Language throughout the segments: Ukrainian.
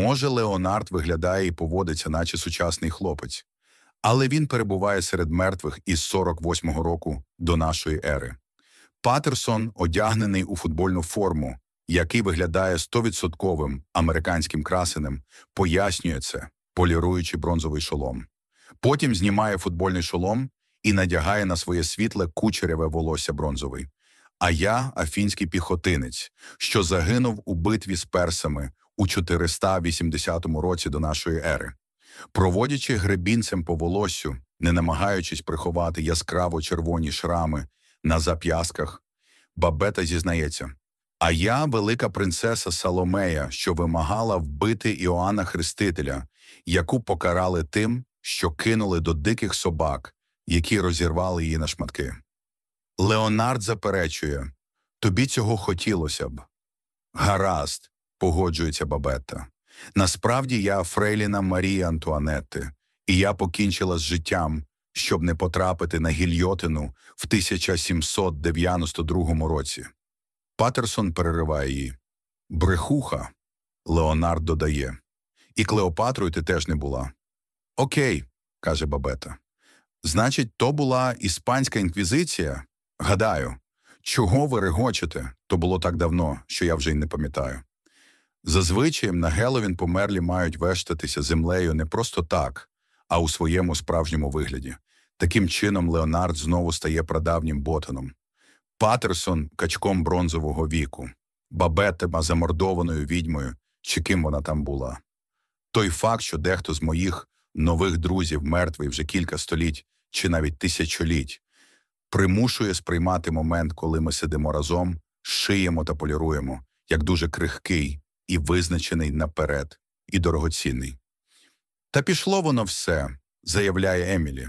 Може, Леонард виглядає і поводиться, наче сучасний хлопець, але він перебуває серед мертвих із 48-го року до нашої ери. Патерсон одягнений у футбольну форму, який виглядає стовідсотковим американським красенем, пояснює це, поліруючи бронзовий шолом. Потім знімає футбольний шолом і надягає на своє світле кучеряве волосся бронзовий. А я афінський піхотинець, що загинув у битві з персами у 480 році до нашої ери. Проводячи гребінцем по волоссю, не намагаючись приховати яскраво червоні шрами на зап'ясках, бабета зізнається. А я велика принцеса Саломея, що вимагала вбити Іоанна Хрестителя, яку покарали тим, що кинули до диких собак, які розірвали її на шматки. Леонард заперечує тобі цього хотілося б. Гаразд, погоджується Бабетта. Насправді я Фрейліна Марії Антуанетти, і я покінчила з життям, щоб не потрапити на гільйотину в 1792 році. Патерсон перериває її. Брехуха, Леонард додає. І Клеопатрою ти теж не була. Окей, каже Бабета. Значить, то була іспанська інквізиція? Гадаю, чого ви регочете? То було так давно, що я вже й не пам'ятаю. Зазвичай на Геловін померлі мають вештатися землею не просто так, а у своєму справжньому вигляді. Таким чином, Леонард знову стає прадавнім ботаном. Патерсон качком бронзового віку, Бабетема замордованою відьмою, чи ким вона там була. Той факт, що дехто з моїх нових друзів мертвий вже кілька століть чи навіть тисячоліть, примушує сприймати момент, коли ми сидимо разом, шиємо та поліруємо, як дуже крихкий і визначений наперед, і дорогоцінний. Та пішло воно все, заявляє Емілі.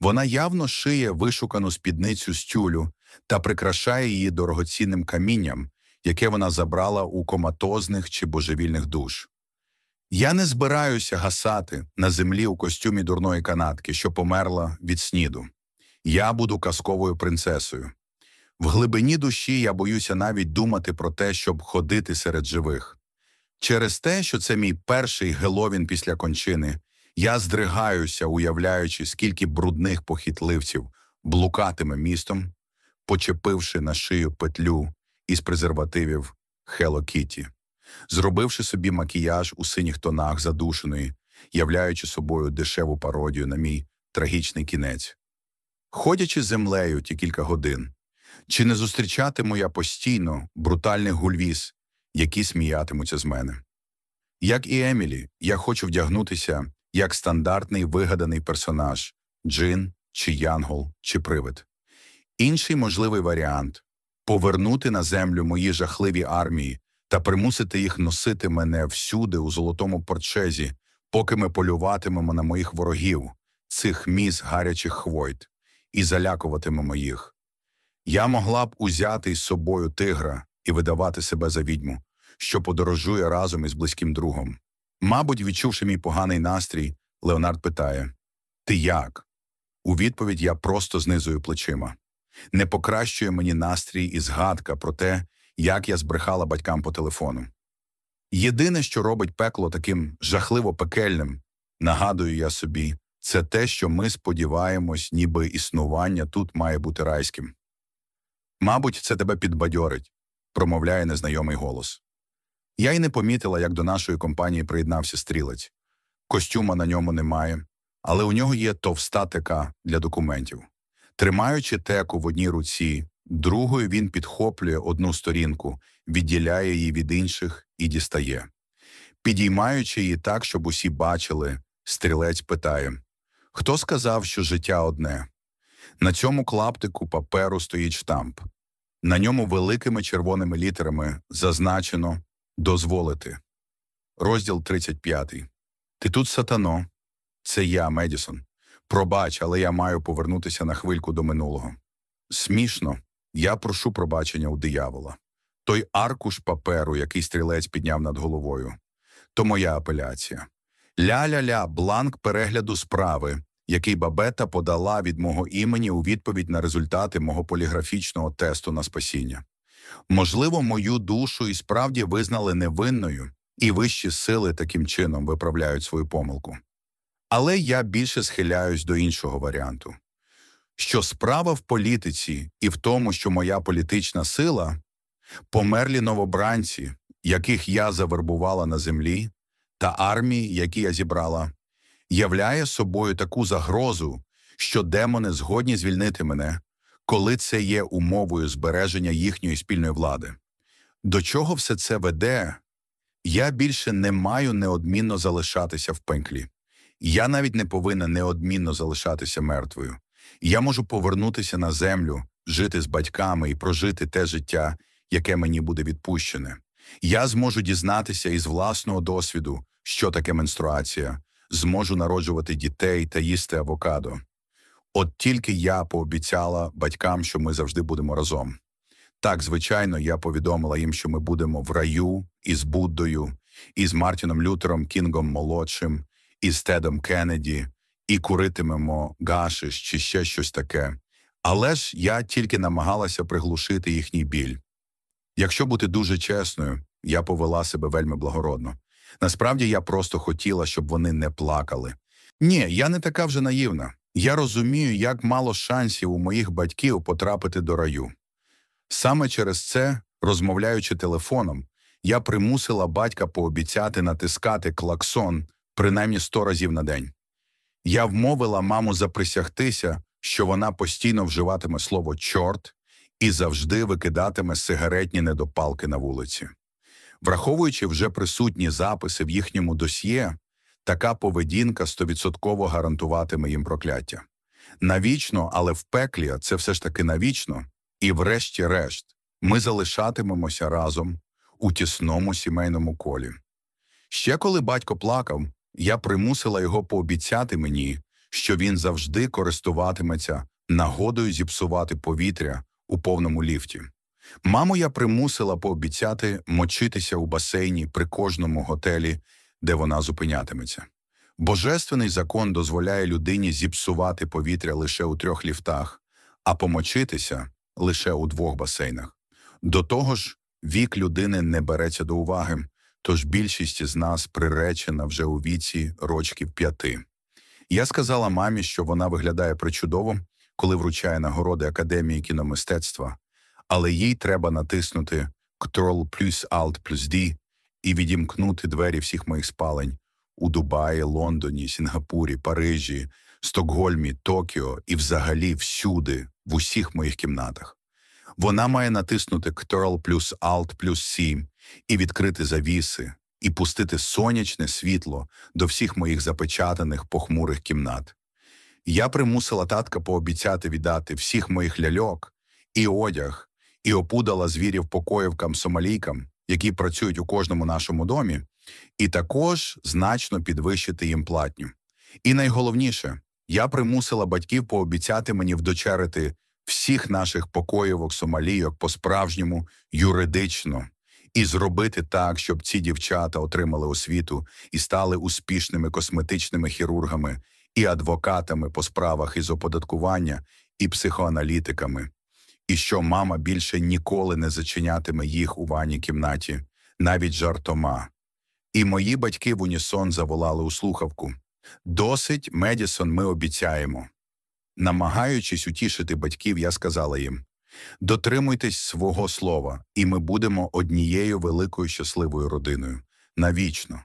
Вона явно шиє вишукану спідницю з тюлю та прикрашає її дорогоцінним камінням, яке вона забрала у коматозних чи божевільних душ. Я не збираюся гасати на землі у костюмі дурної канатки, що померла від сніду. Я буду казковою принцесою. В глибині душі я боюся навіть думати про те, щоб ходити серед живих. Через те, що це мій перший геловін після кончини, я здригаюся, уявляючи, скільки брудних похитливців блукатиме містом, почепивши на шию петлю із презервативів Hello Kitty, зробивши собі макіяж у синіх тонах задушеної, являючи собою дешеву пародію на мій трагічний кінець. Ходячи землею ті кілька годин, чи не зустрічатиму я постійно брутальних гульвіз, які сміятимуться з мене? Як і Емілі, я хочу вдягнутися як стандартний вигаданий персонаж джин, чи янгол, чи привид. Інший можливий варіант повернути на землю мої жахливі армії та примусити їх носити мене всюди у золотому порчезі, поки ми полюватимемо на моїх ворогів, цих міс гарячих хвойт, і залякуватимемо їх. Я могла б узяти із собою тигра і видавати себе за відьму, що подорожує разом із близьким другом. Мабуть, відчувши мій поганий настрій, Леонард питає Ти як? У відповідь я просто знизую плечима. Не покращує мені настрій і згадка про те, як я збрехала батькам по телефону. Єдине, що робить пекло таким жахливо пекельним, нагадую я собі, це те, що ми сподіваємось, ніби існування тут має бути райським. Мабуть, це тебе підбадьорить, промовляє незнайомий голос. Я й не помітила, як до нашої компанії приєднався стрілець. Костюма на ньому немає, але у нього є товста тека для документів. Тримаючи теку в одній руці, другою він підхоплює одну сторінку, відділяє її від інших і дістає. Підіймаючи її так, щоб усі бачили, стрілець питає Хто сказав, що життя одне? На цьому клаптику паперу стоїть штамп. На ньому великими червоними літерами зазначено дозволити. Розділ 35. Ти тут сатано. Це я, Медісон. Пробач, але я маю повернутися на хвильку до минулого. Смішно, я прошу пробачення у диявола. Той аркуш паперу, який стрілець підняв над головою, то моя апеляція. Ля-ля-ля, бланк перегляду справи, який бабета подала від мого імені у відповідь на результати мого поліграфічного тесту на спасіння. Можливо, мою душу і справді визнали невинною, і вищі сили таким чином виправляють свою помилку. Але я більше схиляюсь до іншого варіанту що справа в політиці і в тому, що моя політична сила померлі новобранці, яких я завербувала на землі, та армії, які я зібрала, являє собою таку загрозу, що демони згодні звільнити мене, коли це є умовою збереження їхньої спільної влади. До чого все це веде? Я більше не маю неодмінно залишатися в пенклі. Я навіть не повинна неодмінно залишатися мертвою. Я можу повернутися на землю, жити з батьками і прожити те життя, яке мені буде відпущене. Я зможу дізнатися із власного досвіду, що таке менструація, зможу народжувати дітей та їсти авокадо. От тільки я пообіцяла батькам, що ми завжди будемо разом. Так, звичайно, я повідомила їм, що ми будемо в раю із Буддою, із Мартіном Лютером Кінгом молодшим, із Тедом Кеннеді, і куритимемо гашиш чи ще щось таке. Але ж я тільки намагалася приглушити їхній біль. Якщо бути дуже чесною, я повела себе вельми благородно. Насправді я просто хотіла, щоб вони не плакали. Ні, я не така вже наївна. Я розумію, як мало шансів у моїх батьків потрапити до раю. Саме через це, розмовляючи телефоном, я примусила батька пообіцяти натискати клаксон принаймні сто разів на день. Я вмовила маму заприсягтися, що вона постійно вживатиме слово чорт і завжди викидатиме сигаретні недопалки на вулиці. Враховуючи вже присутні записи в їхньому досьє, така поведінка стовідсотково гарантуватиме їм прокляття. Навічно, але в пеклі це все ж таки навічно, і, врешті-решт, ми залишатимемося разом у тісному сімейному колі. Ще коли батько плакав, я примусила його пообіцяти мені, що він завжди користуватиметься нагодою зіпсувати повітря у повному ліфті. Маму я примусила пообіцяти мочитися у басейні при кожному готелі, де вона зупинятиметься. Божественний закон дозволяє людині зіпсувати повітря лише у трьох ліфтах, а помочитися лише у двох басейнах. До того ж, вік людини не береться до уваги, тож більшість з нас приречена вже у віці рочків п'яти. Я сказала мамі, що вона виглядає причудово, коли вручає нагороди Академії кіномистецтва, але їй треба натиснути Ctrl плюс Alt плюс D і відімкнути двері всіх моїх спалень у Дубаї, Лондоні, Сінгапурі, Парижі, Стокгольмі, Токіо і взагалі всюди, в усіх моїх кімнатах. Вона має натиснути Ctrl плюс Alt плюс C і відкрити завіси, і пустити сонячне світло до всіх моїх запечатаних похмурих кімнат. Я примусила татка пообіцяти віддати всіх моїх ляльок і одяг, і опудала звірів покоївкам сомалійкам, які працюють у кожному нашому домі, і також значно підвищити їм платню. І найголовніше, я примусила батьків пообіцяти мені вдочерити всіх наших покоївок сомалійок по-справжньому юридично і зробити так, щоб ці дівчата отримали освіту і стали успішними косметичними хірургами і адвокатами по справах із оподаткування і психоаналітиками, і що мама більше ніколи не зачинятиме їх у ванній кімнаті, навіть жартома. І мої батьки в унісон заволали у слухавку. Досить, Медісон, ми обіцяємо. Намагаючись утішити батьків, я сказала їм дотримуйтесь свого слова, і ми будемо однією великою щасливою родиною навічно.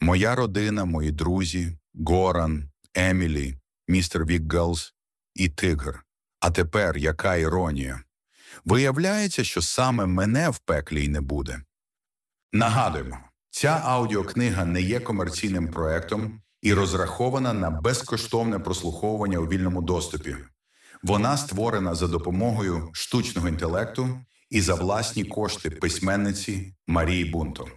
Моя родина, мої друзі, Горан, Емілі, містер Віґґлз і Тигр. А тепер яка іронія? Виявляється, що саме мене в пеклі й не буде. Нагадуємо, ця аудіокнига не є комерційним проектом і розрахована на безкоштовне прослуховування у вільному доступі. Вона створена за допомогою штучного інтелекту і за власні кошти письменниці Марії Бунто.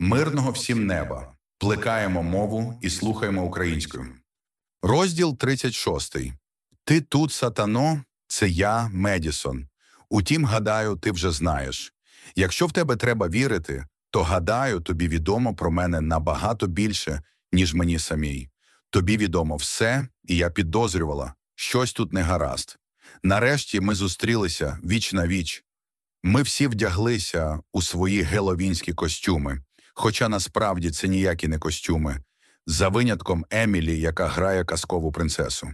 Мирного всім неба плекаємо мову і слухаємо українською. Розділ 36. Ти тут, сатано, це я, Медісон. Утім, гадаю, ти вже знаєш. Якщо в тебе треба вірити, то гадаю, тобі відомо про мене набагато більше, ніж мені самій. Тобі відомо все, і я підозрювала, щось тут не гаразд. Нарешті ми зустрілися віч на віч. Ми всі вдяглися у свої геловінські костюми, Хоча насправді це ніякі не костюми, за винятком Емілі, яка грає казкову принцесу.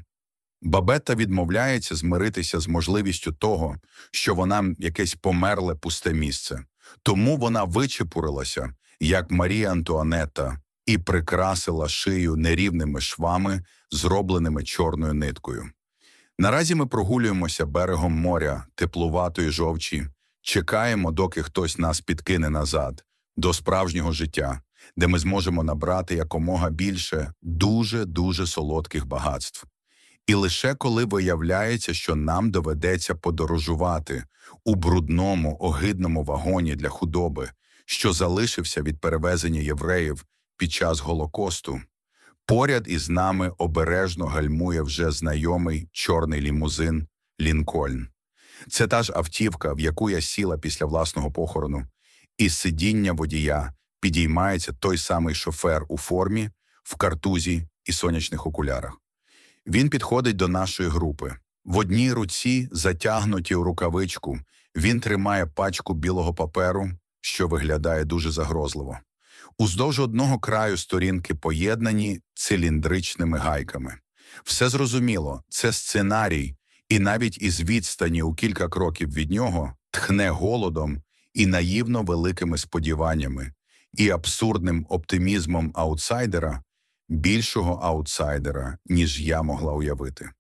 Бабетта відмовляється змиритися з можливістю того, що вона якесь померле пусте місце. Тому вона вичепурилася, як Марія Антуанетта, і прикрасила шию нерівними швами, зробленими чорною ниткою. Наразі ми прогулюємося берегом моря, теплуватої жовчі, чекаємо, доки хтось нас підкине назад, до справжнього життя, де ми зможемо набрати якомога більше дуже дуже солодких багатств. І лише коли виявляється, що нам доведеться подорожувати у брудному, огидному вагоні для худоби, що залишився від перевезення євреїв під час Голокосту, поряд із нами обережно гальмує вже знайомий чорний лімузин Лінкольн. Це та ж автівка, в яку я сіла після власного похорону, і сидіння водія підіймається той самий шофер у формі, в картузі і сонячних окулярах. Він підходить до нашої групи. В одній руці, затягнуті у рукавичку, він тримає пачку білого паперу, що виглядає дуже загрозливо. Уздовж одного краю сторінки поєднані циліндричними гайками. Все зрозуміло, це сценарій, і навіть із відстані у кілька кроків від нього тхне голодом і наївно великими сподіваннями, і абсурдним оптимізмом аутсайдера, більшого аутсайдера, ніж я могла уявити.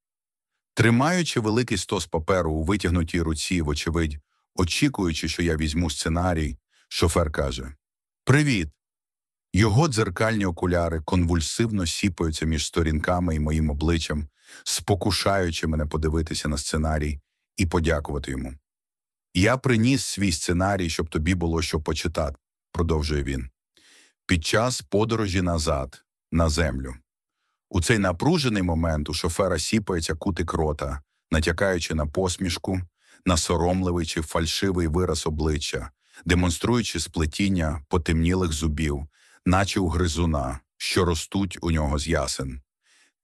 Тримаючи великий стос паперу у витягнутій руці, вочевидь, очікуючи, що я візьму сценарій, шофер каже Привіт! Його дзеркальні окуляри конвульсивно сіпаються між сторінками і моїм обличчям, спокушаючи мене подивитися на сценарій і подякувати йому. Я приніс свій сценарій, щоб тобі було що почитати, продовжує він. Під час подорожі назад, на землю. У цей напружений момент у шофера сіпається кутик рота, натякаючи на посмішку, на соромливий чи фальшивий вираз обличчя, демонструючи сплетіння потемнілих зубів, наче у гризуна, що ростуть у нього з ясен.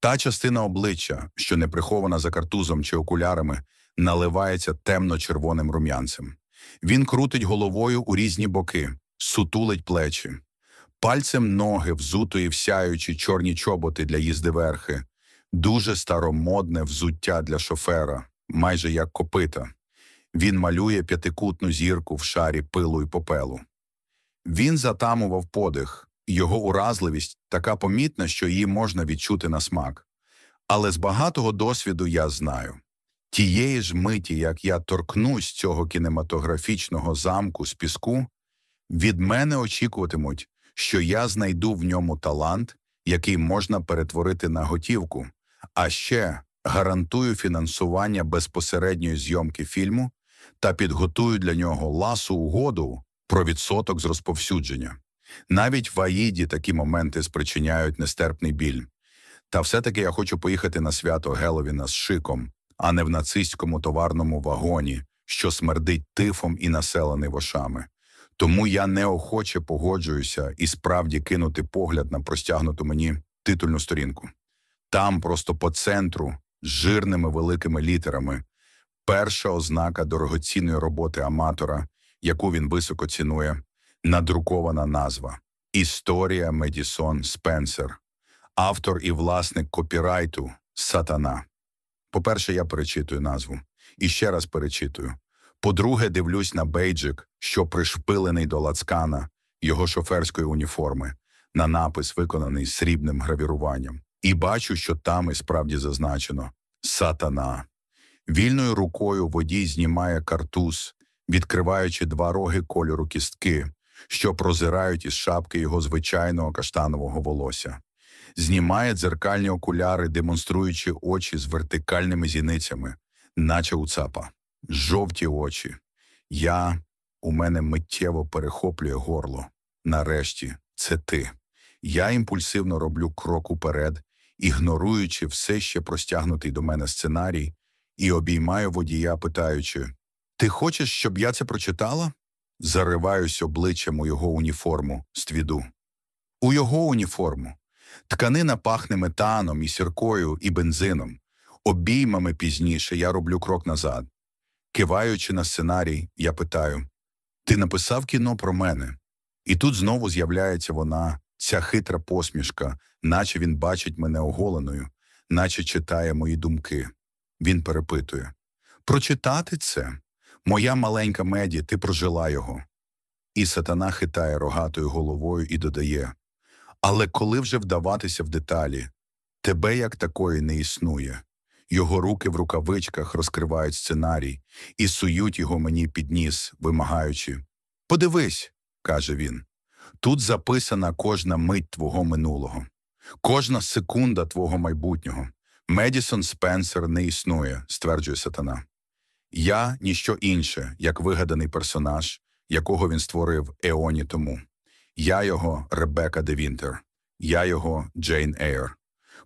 Та частина обличчя, що не прихована за картузом чи окулярами, наливається темно-червоним рум'янцем. Він крутить головою у різні боки, сутулить плечі, пальцем ноги, взутої всяючи чорні чоботи для їзди верхи, дуже старомодне взуття для шофера, майже як копита. Він малює п'ятикутну зірку в шарі пилу і попелу. Він затамував подих, його уразливість така помітна, що її можна відчути на смак. Але з багатого досвіду я знаю тієї ж миті, як я торкнусь цього кінематографічного замку з піску, від мене очікуватимуть, що я знайду в ньому талант, який можна перетворити на готівку, а ще гарантую фінансування безпосередньої зйомки фільму та підготую для нього ласу угоду про відсоток з розповсюдження. Навіть в Аїді такі моменти спричиняють нестерпний біль. Та все-таки я хочу поїхати на свято Геловіна з шиком, а не в нацистському товарному вагоні, що смердить тифом і населений вошами. Тому я неохоче погоджуюся і справді кинути погляд на простягнуту мені титульну сторінку. Там, просто по центру, з жирними великими літерами, перша ознака дорогоцінної роботи аматора, яку він високо цінує, надрукована назва Історія Медісон Спенсер, автор і власник копірайту Сатана. По-перше, я перечитую назву і ще раз перечитую. По-друге, дивлюсь на бейджик, що пришпилений до лацкана його шоферської уніформи, на напис, виконаний срібним гравіруванням, і бачу, що там і справді зазначено Сатана. Вільною рукою водій знімає картуз, відкриваючи два роги кольору кістки, що прозирають із шапки його звичайного каштанового волосся, знімає дзеркальні окуляри, демонструючи очі з вертикальними зіницями, наче у цапа, жовті очі. Я у мене миттєво перехоплює горло. Нарешті, це ти. Я імпульсивно роблю крок уперед, ігноруючи все ще простягнутий до мене сценарій, і обіймаю водія, питаючи: Ти хочеш, щоб я це прочитала? Зариваюсь обличчям у його уніформу ствіду. У його уніформу. Тканина пахне метаном і сіркою і бензином. Обіймами пізніше я роблю крок назад. Киваючи на сценарій, я питаю: Ти написав кіно про мене? І тут знову з'являється вона, ця хитра посмішка, наче він бачить мене оголеною, наче читає мої думки. Він перепитує Прочитати це? Моя маленька меді, ти прожила його. І сатана хитає рогатою головою і додає Але коли вже вдаватися в деталі, тебе як такої не існує. Його руки в рукавичках розкривають сценарій і сують його мені під ніс, вимагаючи Подивись, каже він, тут записана кожна мить твого минулого, кожна секунда твого майбутнього. Медісон Спенсер не існує, стверджує сатана. Я ніщо інше, як вигаданий персонаж, якого він створив еоні тому. Я його Ребека Девінтер, я його Джейн Ейр.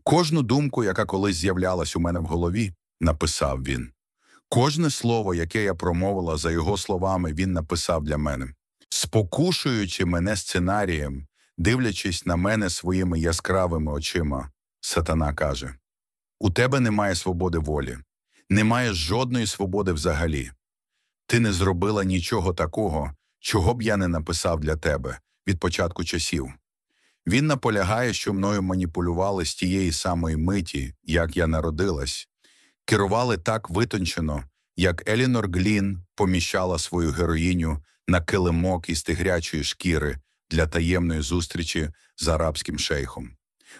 Кожну думку, яка колись з'являлась у мене в голові, написав він. Кожне слово, яке я промовила за його словами, він написав для мене, спокушуючи мене сценарієм, дивлячись на мене своїми яскравими очима, сатана каже: У тебе немає свободи волі, немає жодної свободи взагалі. Ти не зробила нічого такого, чого б я не написав для тебе від початку часів. Він наполягає, що мною маніпулювали з тієї самої миті, як я народилась, керували так витончено, як Елінор Глін поміщала свою героїню на килимок із тигрячої шкіри для таємної зустрічі з арабським шейхом.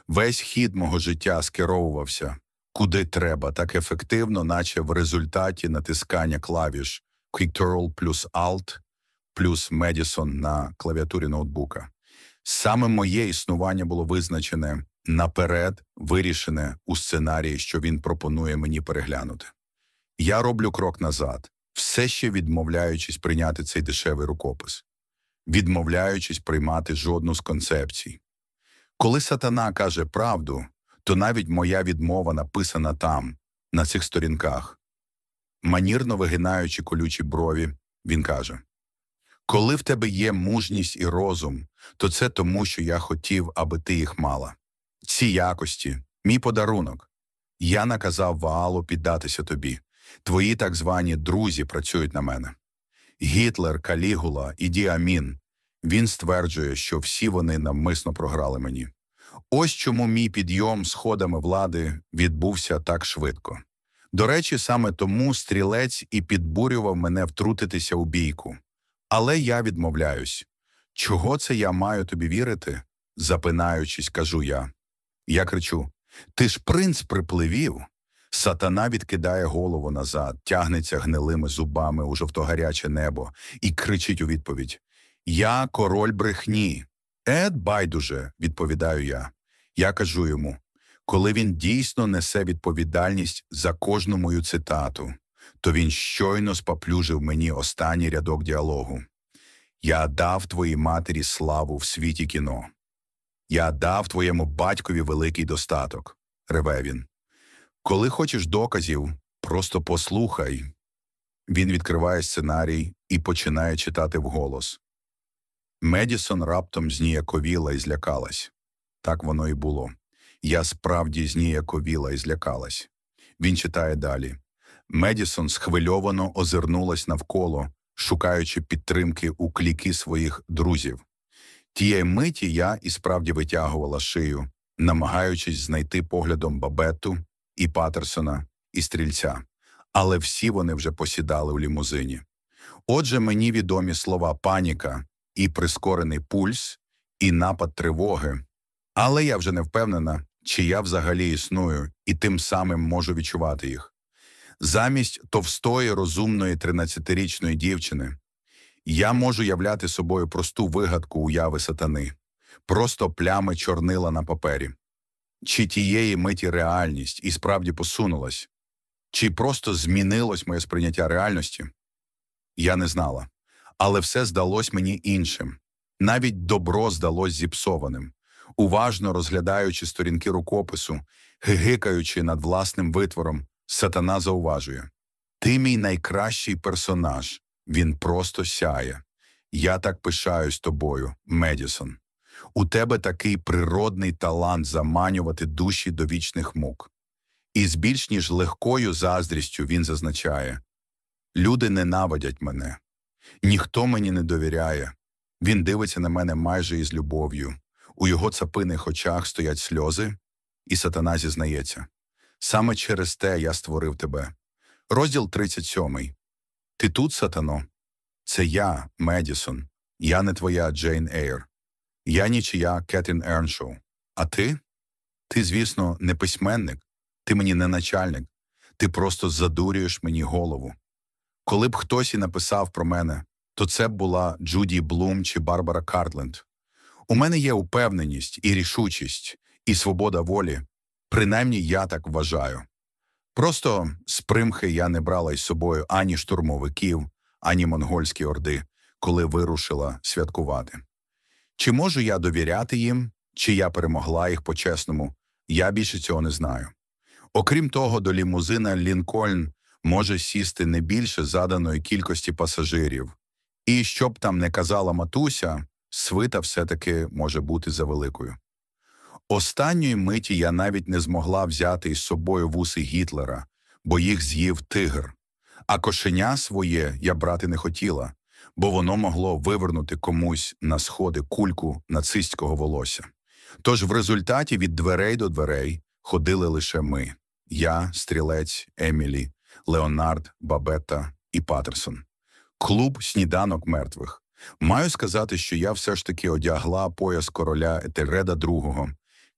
Весь хід мого життя скеровувався куди треба, так ефективно, наче в результаті натискання клавіш Ctrl плюс Alt плюс Madison на клавіатурі ноутбука. Саме моє існування було визначене наперед, вирішене у сценарії, що він пропонує мені переглянути. Я роблю крок назад, все ще відмовляючись прийняти цей дешевий рукопис, відмовляючись приймати жодну з концепцій. Коли сатана каже правду, то навіть моя відмова написана там, на цих сторінках. Манірно вигинаючи колючі брові, він каже Коли в тебе є мужність і розум, то це тому, що я хотів, аби ти їх мала. Ці якості, мій подарунок. Я наказав Ваалу піддатися тобі. Твої так звані друзі працюють на мене. Гітлер, Калігула і Діамін. Він стверджує, що всі вони навмисно програли мені. Ось чому мій підйом сходами влади відбувся так швидко. До речі, саме тому стрілець і підбурював мене втрутитися у бійку. Але я відмовляюсь. Чого це я маю тобі вірити? запинаючись, кажу я. Я кричу: Ти ж принц припливів. Сатана відкидає голову назад, тягнеться гнилими зубами у жовтогаряче небо і кричить у відповідь: Я король брехні. Ед, байдуже, відповідаю я. Я кажу йому, коли він дійсно несе відповідальність за кожну мою цитату, то він щойно споплюжив мені останній рядок діалогу. Я дав твоїй матері славу в світі кіно. Я дав твоєму батькові великий достаток, реве він. Коли хочеш доказів, просто послухай. Він відкриває сценарій і починає читати вголос. Медісон раптом зніяковіла і злякалась. Так воно і було. Я справді зніяковіла і злякалась. Він читає далі. Медісон схвильовано озирнулась навколо, шукаючи підтримки у кліки своїх друзів. Тієї миті я і справді витягувала шию, намагаючись знайти поглядом Бабетту і Патерсона і стрільця, але всі вони вже посідали у лімузині. Отже, мені відомі слова паніка, і прискорений пульс, і напад тривоги. Але я вже не впевнена, чи я взагалі існую і тим самим можу відчувати їх. Замість товстої, розумної 13-річної дівчини я можу являти собою просту вигадку уяви сатани, просто плями чорнила на папері. Чи тієї миті реальність і справді посунулась, чи просто змінилось моє сприйняття реальності? Я не знала але все здалось мені іншим. Навіть добро здалось зіпсованим, уважно розглядаючи сторінки рукопису, гигикаючи над власним витвором, сатана зауважує Ти мій найкращий персонаж, він просто сяє. Я так пишаюсь тобою, Медісон. У тебе такий природний талант заманювати душі до вічних мук. І з більш ніж легкою заздрістю він зазначає Люди ненавидять мене, Ніхто мені не довіряє. Він дивиться на мене майже із любов'ю. У його цапиних очах стоять сльози, і сатана зізнається. Саме через те я створив тебе. Розділ 37. Ти тут, сатано? Це я, Медісон. Я не твоя Джейн Ейр. Я нічия Кетрін Ерншоу. А ти? Ти, звісно, не письменник, ти мені не начальник, ти просто задурюєш мені голову. Коли б хтось і написав про мене, то це б була Джуді Блум чи Барбара Картленд. У мене є упевненість і рішучість, і свобода волі. Принаймні я так вважаю. Просто з примхи я не брала із собою ані штурмовиків, ані монгольські орди, коли вирушила святкувати. Чи можу я довіряти їм, чи я перемогла їх по-чесному, я більше цього не знаю. Окрім того, до лімузина Лінкольн може сісти не більше заданої кількості пасажирів, і щоб там не казала матуся, свита все-таки може бути завеликою. Останньої миті я навіть не змогла взяти із собою вуси Гітлера, бо їх з'їв тигр, а кошеня своє я брати не хотіла, бо воно могло вивернути комусь на сходи кульку нацистського волосся. Тож в результаті від дверей до дверей ходили лише ми я, стрілець, Емілі, Леонард, Бабетта і Патерсон. Клуб сніданок мертвих. Маю сказати, що я все ж таки одягла пояс короля Етереда II,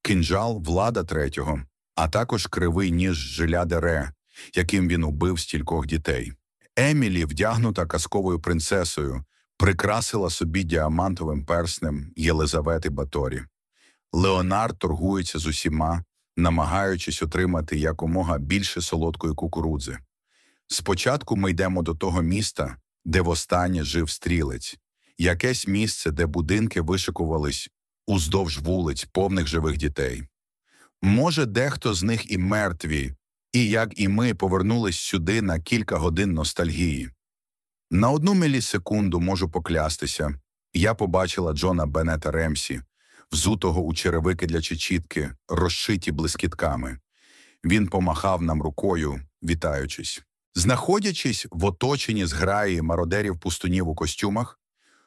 кинджал Влада III, а також кривий ніж жиля Дере, яким він убив стількох дітей. Емілі, вдягнута казковою принцесою, прикрасила собі діамантовим перснем Єлизавети Баторі. Леонард торгується з усіма, намагаючись отримати якомога більше солодкої кукурудзи. Спочатку ми йдемо до того міста, де востаннє жив стрілець, якесь місце, де будинки вишикувались уздовж вулиць, повних живих дітей. Може, дехто з них і мертві, і, як і ми, повернулись сюди на кілька годин ностальгії. На одну мілісекунду можу поклястися, я побачила Джона Беннета Ремсі, взутого у черевики для чечітки, розшиті блискітками. Він помахав нам рукою, вітаючись. Знаходячись в оточенні зграї мародерів пустунів у костюмах,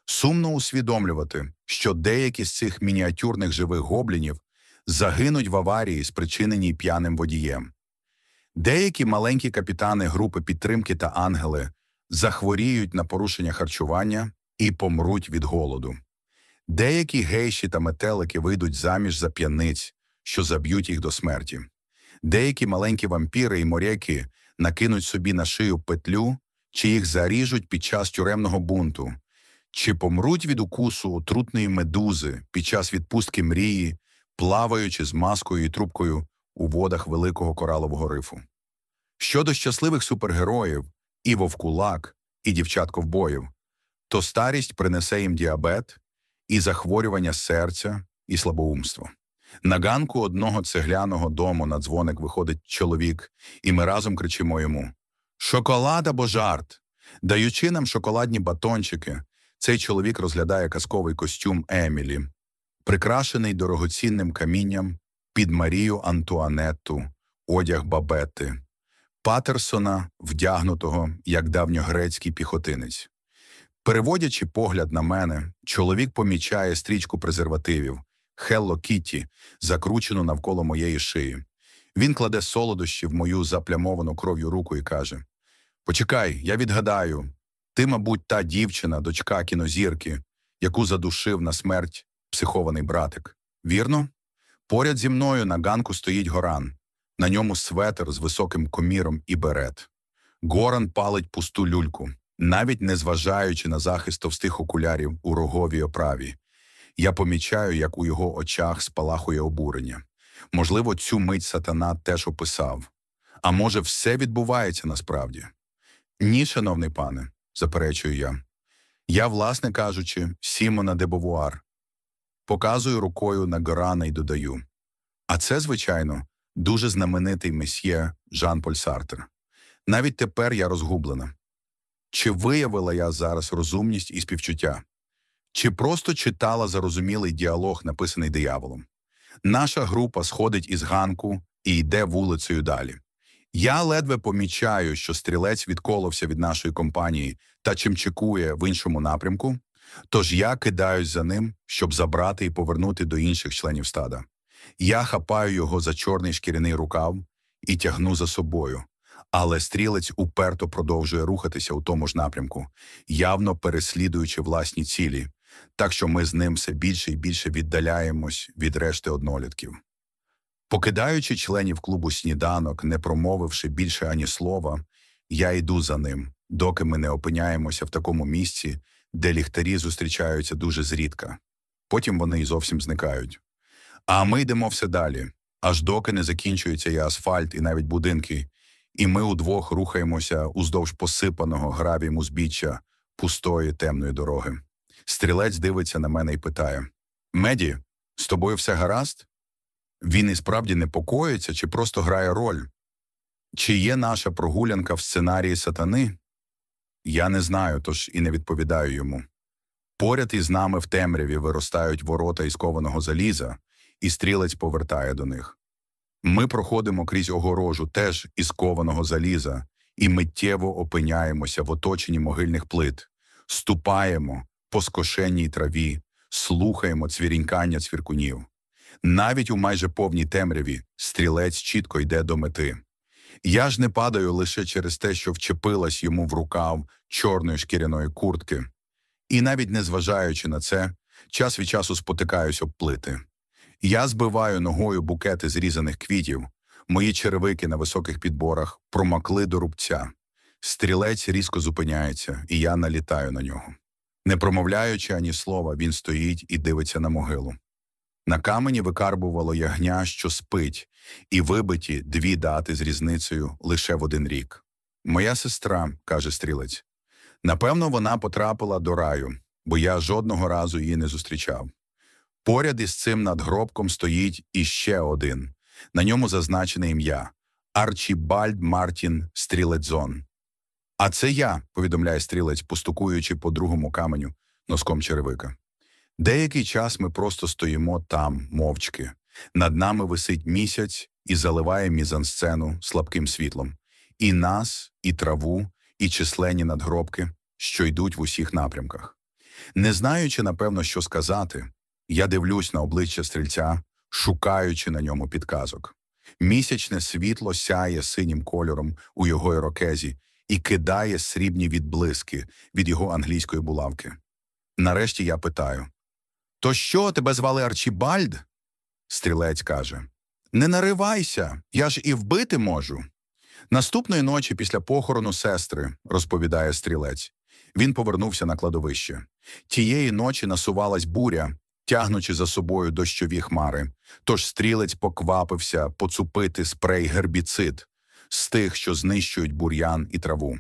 сумно усвідомлювати, що деякі з цих мініатюрних живих гоблінів загинуть в аварії, спричиненій п'яним водієм. Деякі маленькі капітани групи підтримки та ангели захворіють на порушення харчування і помруть від голоду. Деякі гейші та метелики вийдуть заміж за п'яниць, що заб'ють їх до смерті. Деякі маленькі вампіри і моряки накинуть собі на шию петлю, чи їх заріжуть під час тюремного бунту, чи помруть від укусу отрутної медузи під час відпустки мрії, плаваючи з маскою і трубкою у водах великого коралового рифу. Щодо щасливих супергероїв і вовкулак, і дівчат ковбоїв, то старість принесе їм діабет, і захворювання серця, і слабоумство. На ганку одного цегляного дому на дзвоник виходить чоловік, і ми разом кричимо йому Шоколад або жарт. Даючи нам шоколадні батончики, цей чоловік розглядає казковий костюм Емілі, прикрашений дорогоцінним камінням під Марію Антуанетту, одяг Бабетти, Патерсона, вдягнутого як давньогрецький піхотинець. Переводячи погляд на мене, чоловік помічає стрічку презервативів Хелло Кітті, закручену навколо моєї шиї. Він кладе солодощі в мою заплямовану кров'ю руку і каже: Почекай, я відгадаю, ти, мабуть, та дівчина, дочка кінозірки, яку задушив на смерть психований братик. Вірно? Поряд зі мною на ганку стоїть горан, на ньому светер з високим коміром і берет. Горан палить пусту люльку навіть не зважаючи на захист товстих окулярів у роговій оправі. Я помічаю, як у його очах спалахує обурення. Можливо, цю мить сатана теж описав. А може, все відбувається насправді? Ні, шановний пане, заперечую я. Я, власне кажучи, Сімона де Бовуар. Показую рукою на Горана і додаю. А це, звичайно, дуже знаменитий месьє Жан Поль Сартер. Навіть тепер я розгублена. Чи виявила я зараз розумність і співчуття? Чи просто читала зарозумілий діалог, написаний дияволом? Наша група сходить із ганку і йде вулицею далі. Я ледве помічаю, що стрілець відколовся від нашої компанії та чимчикує в іншому напрямку, Тож я кидаюсь за ним, щоб забрати і повернути до інших членів стада. Я хапаю його за чорний шкіряний рукав і тягну за собою, але стрілець уперто продовжує рухатися у тому ж напрямку, явно переслідуючи власні цілі, так що ми з ним все більше і більше віддаляємось від решти однолітків. Покидаючи членів клубу сніданок, не промовивши більше ані слова, я йду за ним, доки ми не опиняємося в такому місці, де ліхтарі зустрічаються дуже зрідка. Потім вони й зовсім зникають. А ми йдемо все далі, аж доки не закінчується і асфальт, і навіть будинки, і ми удвох рухаємося уздовж посипаного гравієм узбіччя пустої темної дороги. Стрілець дивиться на мене і питає: Меді, з тобою все гаразд? Він і справді непокоїться чи просто грає роль? Чи є наша прогулянка в сценарії сатани? Я не знаю, тож і не відповідаю йому. Поряд із нами в темряві виростають ворота із кованого заліза, і стрілець повертає до них. Ми проходимо крізь огорожу теж із кованого заліза і миттєво опиняємося в оточенні могильних плит, ступаємо по скошенній траві, слухаємо цвірінькання цвіркунів. Навіть у майже повній темряві стрілець чітко йде до мети. Я ж не падаю лише через те, що вчепилась йому в рукав чорної шкіряної куртки, і навіть незважаючи на це, час від часу спотикаюсь об плити. Я збиваю ногою букети зрізаних квітів, мої черевики на високих підборах промакли до рубця. Стрілець різко зупиняється, і я налітаю на нього. Не промовляючи ані слова, він стоїть і дивиться на могилу. На камені викарбувало ягня, що спить, і вибиті дві дати з різницею лише в один рік. Моя сестра, каже стрілець, напевно, вона потрапила до раю, бо я жодного разу її не зустрічав. Поряд із цим надгробком стоїть іще один. На ньому зазначене ім'я Арчібальд Мартін Стрілецзон. А це я, повідомляє стрілець, постукуючи по другому каменю носком черевика. Деякий час ми просто стоїмо там, мовчки. Над нами висить місяць і заливає мізансцену слабким світлом. І нас, і траву, і численні надгробки, що йдуть в усіх напрямках. Не знаючи, напевно, що сказати, я дивлюсь на обличчя стрільця, шукаючи на ньому підказок. Місячне світло сяє синім кольором у його ірокезі і кидає срібні відблиски від його англійської булавки. Нарешті я питаю То що, тебе звали Арчібальд? Стрілець каже Не наривайся, я ж і вбити можу. Наступної ночі, після похорону сестри, розповідає стрілець, він повернувся на кладовище. Тієї ночі насувалась буря, тягнучи за собою дощові хмари. Тож стрілець поквапився поцупити спрей гербіцид з тих, що знищують бур'ян і траву.